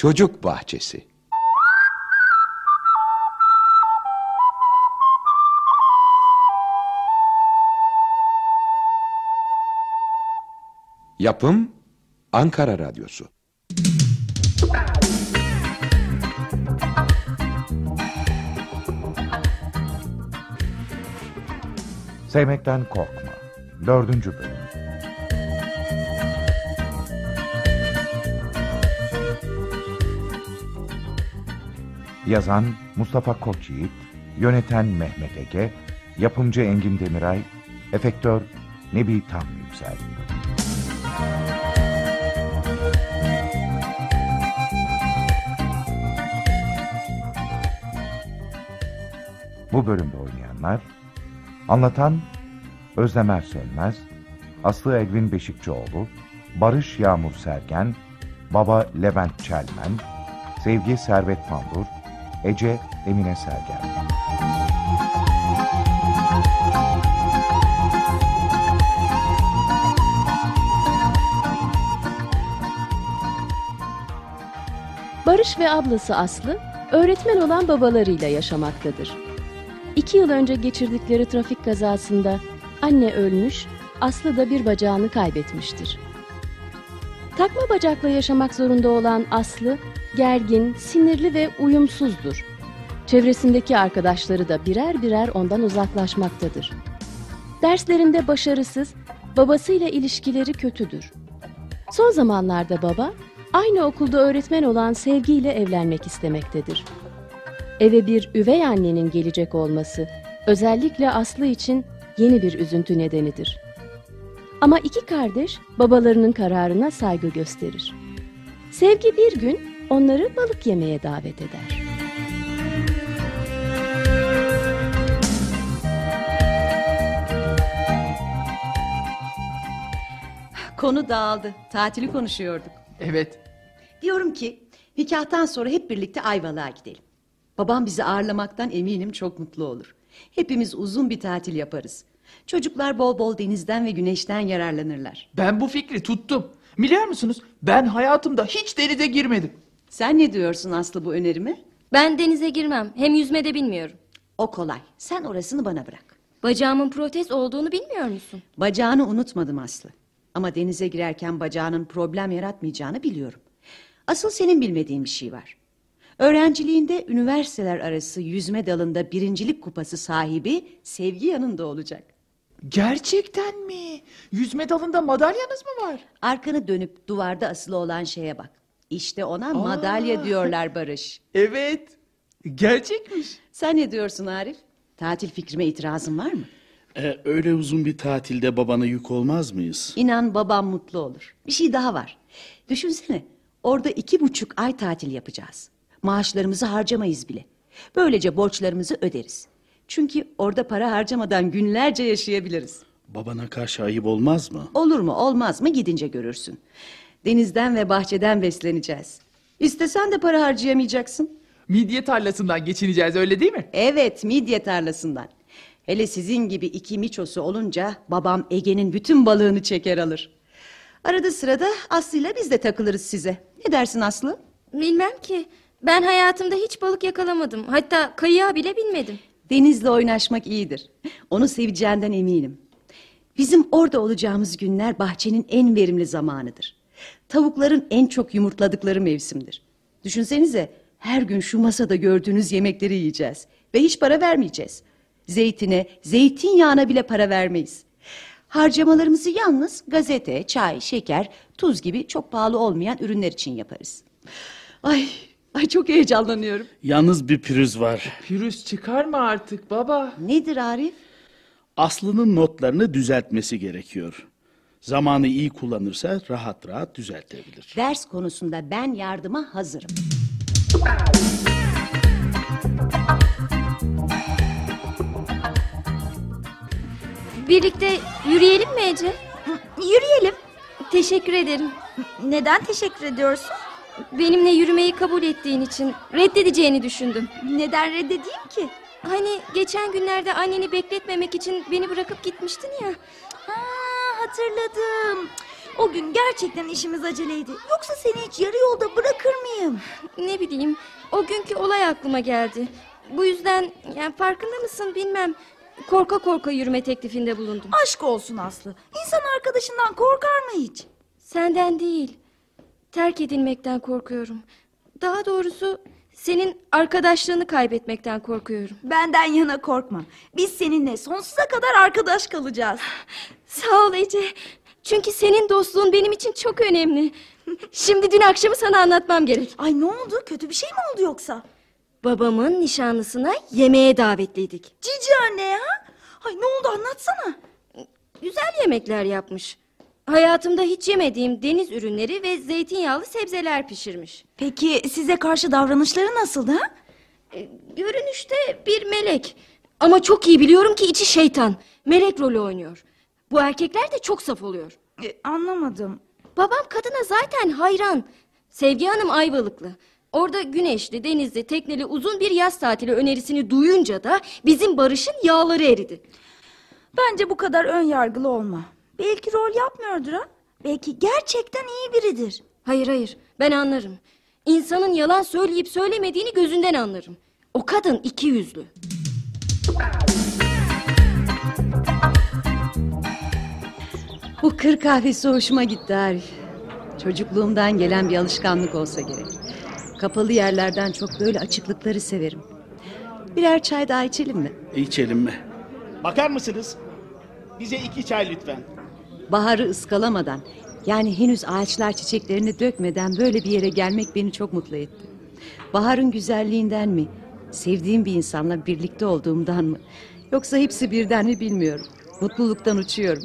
Çocuk Bahçesi Yapım Ankara Radyosu Sevmekten korkma. Dördüncü bölüm. Yazan Mustafa Koçyiğit, yöneten Mehmet Ege, yapımcı Engin Demiray, efektör Nebi Tam Yüksel. Bu bölümde oynayanlar Anlatan Özlemer Sönmez, Aslı Elvin Beşikçioğlu, Barış Yağmur Sergen, Baba Levent Çelmen, Sevgi Servet Pandur, Ece Emine Sergen. Barış ve ablası Aslı öğretmen olan babalarıyla yaşamaktadır. İki yıl önce geçirdikleri trafik kazasında anne ölmüş, Aslı da bir bacağını kaybetmiştir. Takma bacakla yaşamak zorunda olan Aslı, gergin, sinirli ve uyumsuzdur. Çevresindeki arkadaşları da birer birer ondan uzaklaşmaktadır. Derslerinde başarısız, babasıyla ilişkileri kötüdür. Son zamanlarda baba, aynı okulda öğretmen olan Sevgi ile evlenmek istemektedir. Eve bir üvey annenin gelecek olması, özellikle Aslı için yeni bir üzüntü nedenidir. Ama iki kardeş babalarının kararına saygı gösterir. Sevgi bir gün onları balık yemeye davet eder. Konu dağıldı. Tatili konuşuyorduk. Evet. Diyorum ki nikahtan sonra hep birlikte Ayvalık'a gidelim. Babam bizi ağırlamaktan eminim çok mutlu olur. Hepimiz uzun bir tatil yaparız. Çocuklar bol bol denizden ve güneşten yararlanırlar. Ben bu fikri tuttum. Biliyor musunuz? Ben hayatımda hiç denize girmedim. Sen ne diyorsun Aslı bu önerime? Ben denize girmem. Hem yüzme de bilmiyorum. O kolay. Sen orasını bana bırak. Bacağımın protez olduğunu bilmiyor musun? Bacağını unutmadım Aslı. Ama denize girerken bacağının problem yaratmayacağını biliyorum. Asıl senin bilmediğin bir şey var. Öğrenciliğinde üniversiteler arası yüzme dalında birincilik kupası sahibi Sevgi yanında olacak. Gerçekten mi? Yüzme dalında madalyanız mı var? Arkanı dönüp duvarda asılı olan şeye bak. İşte ona madalya diyorlar Barış. Evet. Gerçekmiş. Sen ne diyorsun Arif? Tatil fikrime itirazın var mı? Ee, öyle uzun bir tatilde babana yük olmaz mıyız? İnan babam mutlu olur. Bir şey daha var. Düşünsene orada iki buçuk ay tatil yapacağız. Maaşlarımızı harcamayız bile. Böylece borçlarımızı öderiz. Çünkü orada para harcamadan günlerce yaşayabiliriz. Babana karşı ayıp olmaz mı? Olur mu olmaz mı gidince görürsün. Denizden ve bahçeden besleneceğiz. İstesen de para harcayamayacaksın. Midye tarlasından geçineceğiz öyle değil mi? Evet midye tarlasından. Hele sizin gibi iki miçosu olunca babam Ege'nin bütün balığını çeker alır. Arada sırada Aslı'yla biz de takılırız size. Ne dersin Aslı? Bilmem ki. Ben hayatımda hiç balık yakalamadım. Hatta kayığa bile binmedim. Denizle oynaşmak iyidir. Onu seveceğinden eminim. Bizim orada olacağımız günler bahçenin en verimli zamanıdır. Tavukların en çok yumurtladıkları mevsimdir. Düşünsenize her gün şu masada gördüğünüz yemekleri yiyeceğiz. Ve hiç para vermeyeceğiz. Zeytine, zeytinyağına bile para vermeyiz. Harcamalarımızı yalnız gazete, çay, şeker, tuz gibi çok pahalı olmayan ürünler için yaparız. Ay, ay çok heyecanlanıyorum. Yalnız bir pürüz var. Pürüz çıkar mı artık baba? Nedir Arif? Aslı'nın notlarını düzeltmesi gerekiyor. Zamanı iyi kullanırsa rahat rahat düzeltebilir. Ders konusunda ben yardıma hazırım. Birlikte yürüyelim mi Ece? Yürüyelim. Teşekkür ederim. Neden teşekkür ediyorsun? Benimle yürümeyi kabul ettiğin için reddedeceğini düşündüm. Neden reddedeyim ki? Hani geçen günlerde anneni bekletmemek için beni bırakıp gitmiştin ya. Ha, hatırladım. O gün gerçekten işimiz aceleydi. Yoksa seni hiç yarı yolda bırakır mıyım? Ne bileyim o günkü olay aklıma geldi. Bu yüzden yani farkında mısın bilmem. Korka korka yürüme teklifinde bulundum. Aşk olsun Aslı. İnsan arkadaşından korkar mı hiç? Senden değil. Terk edilmekten korkuyorum. Daha doğrusu senin arkadaşlığını kaybetmekten korkuyorum. Benden yana korkma. Biz seninle sonsuza kadar arkadaş kalacağız. Sağ ol Ece. Çünkü senin dostluğun benim için çok önemli. Şimdi dün akşamı sana anlatmam gerek. Ay ne oldu? Kötü bir şey mi oldu yoksa? Babamın nişanlısına yemeğe davetliydik. Cici anne ya. Ay ne oldu anlatsana. Güzel yemekler yapmış. Hayatımda hiç yemediğim deniz ürünleri ve zeytinyağlı sebzeler pişirmiş. Peki size karşı davranışları nasıldı? ha? E, Görünüşte bir melek. Ama çok iyi biliyorum ki içi şeytan. Melek rolü oynuyor. Bu erkekler de çok saf oluyor. E, anlamadım. Babam kadına zaten hayran. Sevgi Hanım Ayvalıklı. Orada güneşli, denizli, tekneli uzun bir yaz tatili önerisini duyunca da bizim Barış'ın yağları eridi. Bence bu kadar ön yargılı olma. Belki rol yapmıyordur ha. Belki gerçekten iyi biridir. Hayır hayır ben anlarım. İnsanın yalan söyleyip söylemediğini gözünden anlarım. O kadın iki yüzlü. Bu kır kahvesi hoşuma gitti Arif. Çocukluğumdan gelen bir alışkanlık olsa gerek. Kapalı yerlerden çok böyle açıklıkları severim. Birer çay daha içelim mi? İçelim mi? Bakar mısınız? Bize iki çay lütfen. Baharı ıskalamadan yani henüz ağaçlar çiçeklerini dökmeden böyle bir yere gelmek beni çok mutlu etti. Baharın güzelliğinden mi? Sevdiğim bir insanla birlikte olduğumdan mı? Yoksa hepsi birden mi bilmiyorum. Mutluluktan uçuyorum.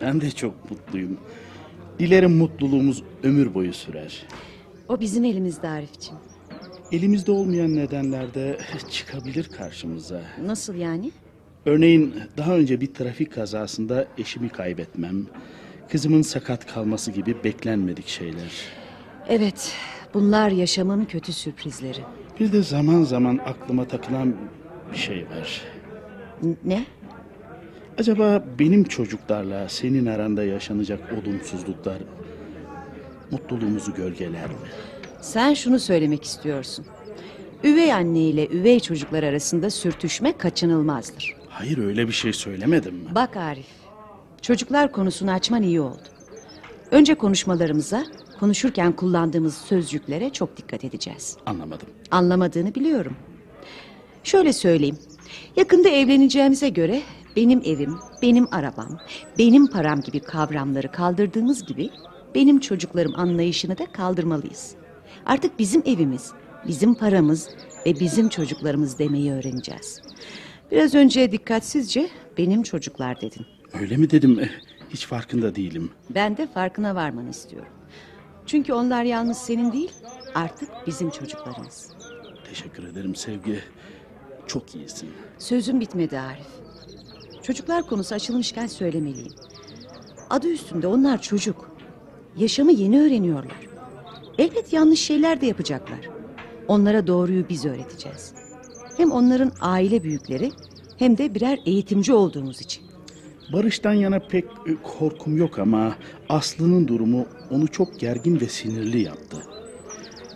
Ben de çok mutluyum. Dilerim mutluluğumuz ömür boyu sürer. O bizim elimizde Arifçim. Elimizde olmayan nedenler de çıkabilir karşımıza. Nasıl yani? Örneğin daha önce bir trafik kazasında eşimi kaybetmem, kızımın sakat kalması gibi beklenmedik şeyler. Evet, bunlar yaşamın kötü sürprizleri. Bir de zaman zaman aklıma takılan bir şey var. N- Ne? Acaba benim çocuklarla senin aranda yaşanacak olumsuzluklar mutluluğumuzu gölgeler mi? Sen şunu söylemek istiyorsun. Üvey anne ile üvey çocuklar arasında sürtüşme kaçınılmazdır. Hayır öyle bir şey söylemedim mi? Bak Arif, çocuklar konusunu açman iyi oldu. Önce konuşmalarımıza, konuşurken kullandığımız sözcüklere çok dikkat edeceğiz. Anlamadım. Anlamadığını biliyorum. Şöyle söyleyeyim. Yakında evleneceğimize göre benim evim, benim arabam, benim param gibi kavramları kaldırdığımız gibi benim çocuklarım anlayışını da kaldırmalıyız. Artık bizim evimiz, bizim paramız ve bizim çocuklarımız demeyi öğreneceğiz. Biraz önce dikkatsizce benim çocuklar dedin. Öyle mi dedim? Eh, Hiç farkında değilim. Ben de farkına varmanı istiyorum. Çünkü onlar yalnız senin değil, artık bizim çocuklarımız. Teşekkür ederim Sevgi. Çok iyisin. Sözüm bitmedi Arif. Çocuklar konusu açılmışken söylemeliyim. Adı üstünde onlar çocuk. Yaşamı yeni öğreniyorlar. Elbet yanlış şeyler de yapacaklar. Onlara doğruyu biz öğreteceğiz. Hem onların aile büyükleri hem de birer eğitimci olduğumuz için. Barış'tan yana pek e, korkum yok ama Aslı'nın durumu onu çok gergin ve sinirli yaptı.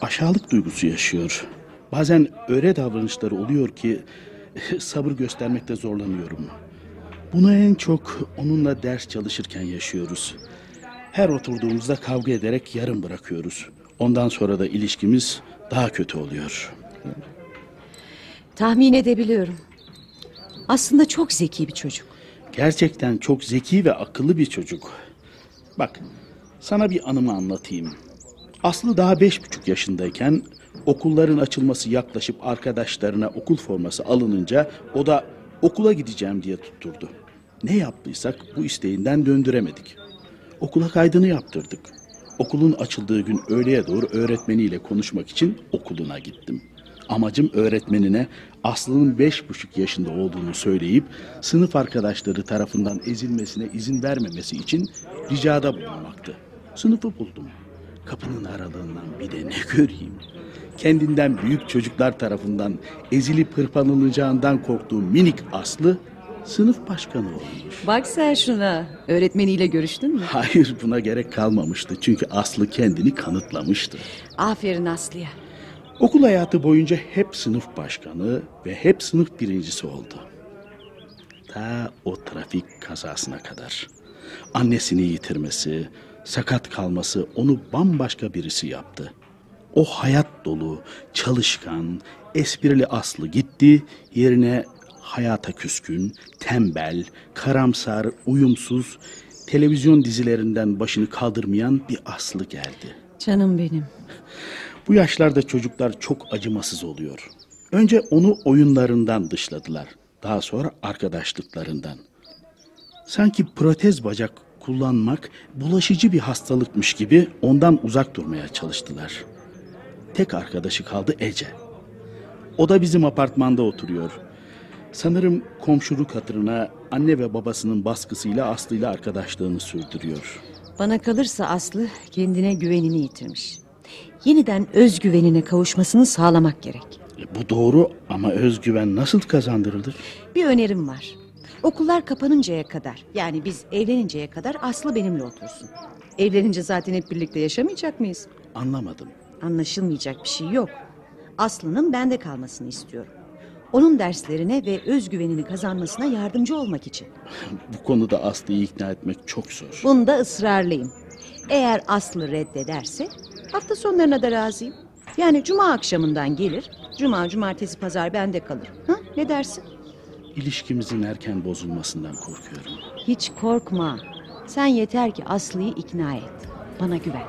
Aşağılık duygusu yaşıyor. Bazen öyle davranışları oluyor ki sabır göstermekte zorlanıyorum. Bunu en çok onunla ders çalışırken yaşıyoruz. Her oturduğumuzda kavga ederek yarım bırakıyoruz. Ondan sonra da ilişkimiz daha kötü oluyor. Tahmin edebiliyorum. Aslında çok zeki bir çocuk. Gerçekten çok zeki ve akıllı bir çocuk. Bak, sana bir anımı anlatayım. Aslı daha beş buçuk yaşındayken okulların açılması yaklaşıp arkadaşlarına okul forması alınınca o da okula gideceğim diye tutturdu. Ne yaptıysak bu isteğinden döndüremedik. Okula kaydını yaptırdık. Okulun açıldığı gün öğleye doğru öğretmeniyle konuşmak için okuluna gittim. Amacım öğretmenine Aslı'nın beş buçuk yaşında olduğunu söyleyip sınıf arkadaşları tarafından ezilmesine izin vermemesi için ricada bulunmaktı. Sınıfı buldum. Kapının aralığından bir de ne göreyim. Kendinden büyük çocuklar tarafından ezilip hırpalanacağından korktuğum minik Aslı sınıf başkanı olmuş. Bak sen şuna. Öğretmeniyle görüştün mü? Hayır buna gerek kalmamıştı çünkü Aslı kendini kanıtlamıştı. Aferin Aslı'ya. Okul hayatı boyunca hep sınıf başkanı ve hep sınıf birincisi oldu. Ta o trafik kazasına kadar. Annesini yitirmesi, sakat kalması onu bambaşka birisi yaptı. O hayat dolu, çalışkan, esprili Aslı gitti, yerine hayata küskün, tembel, karamsar, uyumsuz, televizyon dizilerinden başını kaldırmayan bir Aslı geldi. Canım benim. Bu yaşlarda çocuklar çok acımasız oluyor. Önce onu oyunlarından dışladılar. Daha sonra arkadaşlıklarından. Sanki protez bacak kullanmak bulaşıcı bir hastalıkmış gibi ondan uzak durmaya çalıştılar. Tek arkadaşı kaldı Ece. O da bizim apartmanda oturuyor. Sanırım komşuluk hatırına anne ve babasının baskısıyla Aslı ile arkadaşlığını sürdürüyor. Bana kalırsa Aslı kendine güvenini yitirmiş. Yeniden özgüvenine kavuşmasını sağlamak gerek. E, Bu doğru ama özgüven nasıl kazandırılır? Bir önerim var. Okullar kapanıncaya kadar yani biz evleninceye kadar Aslı benimle otursun. Evlenince zaten hep birlikte yaşamayacak mıyız? Anlamadım. Anlaşılmayacak bir şey yok. Aslı'nın bende kalmasını istiyorum. Onun derslerine ve özgüvenini kazanmasına yardımcı olmak için. Bu konuda Aslı'yı ikna etmek çok zor. Bunda ısrarlıyım. Eğer Aslı reddederse hafta sonlarına da razıyım. Yani cuma akşamından gelir, cuma, cumartesi, pazar bende kalır. Ha? Ne dersin? İlişkimizin erken bozulmasından korkuyorum. Hiç korkma. Sen yeter ki Aslı'yı ikna et. Bana güven.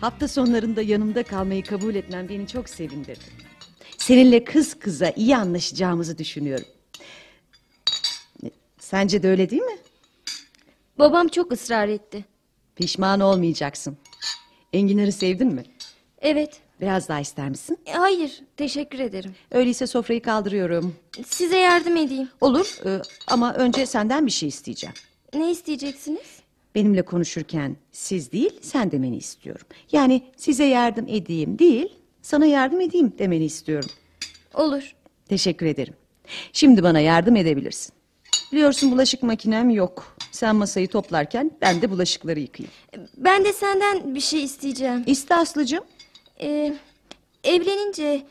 Hafta sonlarında yanımda kalmayı kabul etmen beni çok sevindirdi. Seninle kız kıza iyi anlaşacağımızı düşünüyorum. Sence de öyle değil mi? Babam çok ısrar etti. Pişman olmayacaksın. Enginarı sevdin mi? Evet. Biraz daha ister misin? E, Hayır, teşekkür ederim. Öyleyse sofrayı kaldırıyorum. Size yardım edeyim. Olur e, ama önce senden bir şey isteyeceğim. Ne isteyeceksiniz? Benimle konuşurken siz değil sen demeni istiyorum. Yani size yardım edeyim değil sana yardım edeyim demeni istiyorum. Olur. Teşekkür ederim. Şimdi bana yardım edebilirsin. Biliyorsun bulaşık makinem yok. Sen masayı toplarken ben de bulaşıkları yıkayayım. Ben de senden bir şey isteyeceğim. İste Aslı'cığım. Ee, evlenince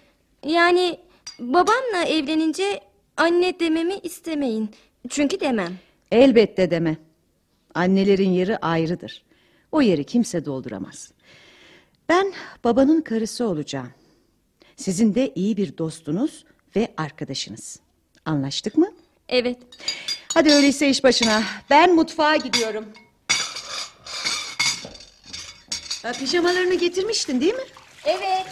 yani babamla evlenince anne dememi istemeyin. Çünkü demem. Elbette deme. Annelerin yeri ayrıdır. O yeri kimse dolduramaz. Ben babanın karısı olacağım. Sizin de iyi bir dostunuz ve arkadaşınız. Anlaştık mı? Evet. Hadi öyleyse iş başına. Ben mutfağa gidiyorum. Ha, pijamalarını getirmiştin değil mi? Evet.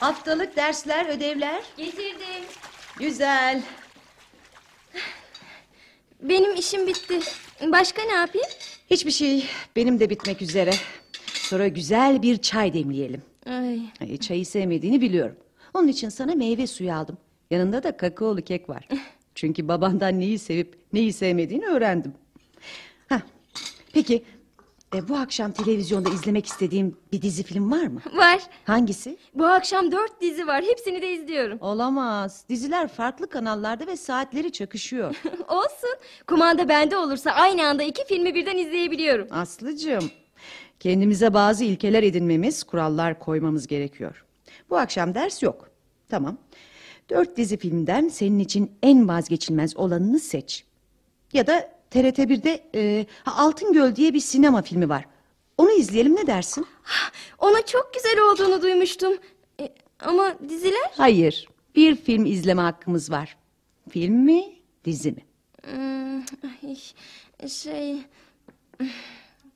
Haftalık dersler, ödevler. Getirdim. Güzel. Benim işim bitti. Başka ne yapayım? Hiçbir şey benim de bitmek üzere. Sonra güzel bir çay demleyelim. Ay. Ay, çayı sevmediğini biliyorum. Onun için sana meyve suyu aldım. Yanında da kakaolu kek var. Çünkü babandan neyi sevip neyi sevmediğini öğrendim. Hah, peki e, bu akşam televizyonda izlemek istediğim bir dizi film var mı? Var. Hangisi? Bu akşam dört dizi var. Hepsini de izliyorum. Olamaz. Diziler farklı kanallarda ve saatleri çakışıyor. Olsun. Kumanda bende olursa aynı anda iki filmi birden izleyebiliyorum. Aslıcığım, kendimize bazı ilkeler edinmemiz, kurallar koymamız gerekiyor. Bu akşam ders yok. Tamam. Dört dizi filmden senin için en vazgeçilmez olanını seç. Ya da TRT 1'de e, Altın Göl diye bir sinema filmi var. Onu izleyelim ne dersin? Ona çok güzel olduğunu duymuştum. E, ama diziler? Hayır. Bir film izleme hakkımız var. Film mi, dizi mi? Hmm, ay, şey...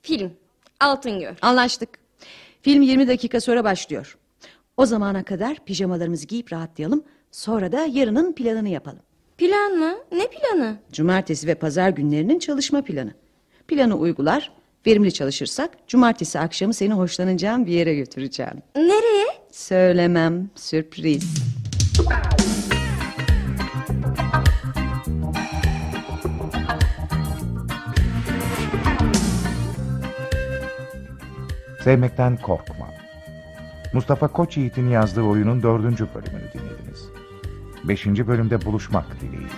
Film. Altın Göl. Anlaştık. Film 20 dakika sonra başlıyor. O zamana kadar pijamalarımızı giyip rahatlayalım. Sonra da yarının planını yapalım. Plan mı? Ne planı? Cumartesi ve pazar günlerinin çalışma planı. Planı uygular, verimli çalışırsak cumartesi akşamı seni hoşlanacağım bir yere götüreceğim. Nereye? Söylemem, sürpriz. Sevmekten korkma. Mustafa Koçyiğit'in yazdığı oyunun dördüncü bölümünü dinlediniz. Beşinci bölümde buluşmak dileğiyle.